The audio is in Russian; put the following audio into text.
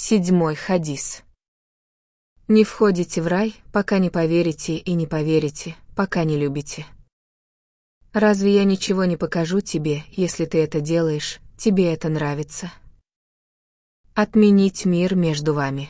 Седьмой хадис. Не входите в рай, пока не поверите и не поверите, пока не любите. Разве я ничего не покажу тебе, если ты это делаешь, тебе это нравится? Отменить мир между вами.